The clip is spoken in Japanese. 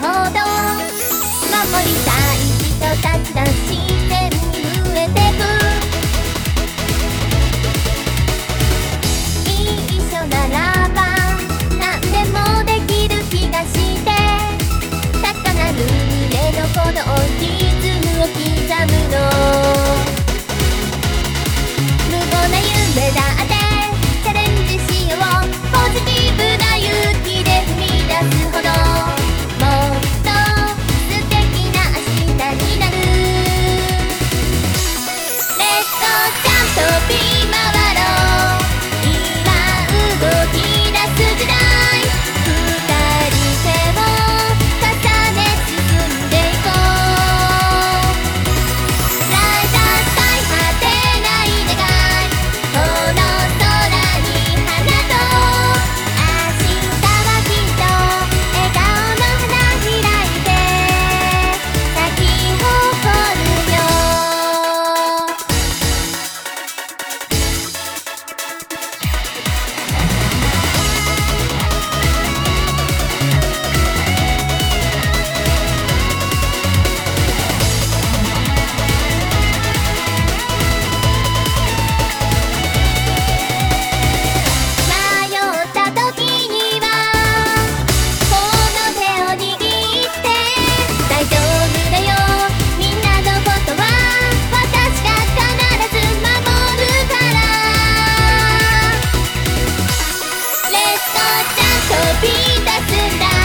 ほど。残りたい人たちだし。とちゃんと飛び出すんだ。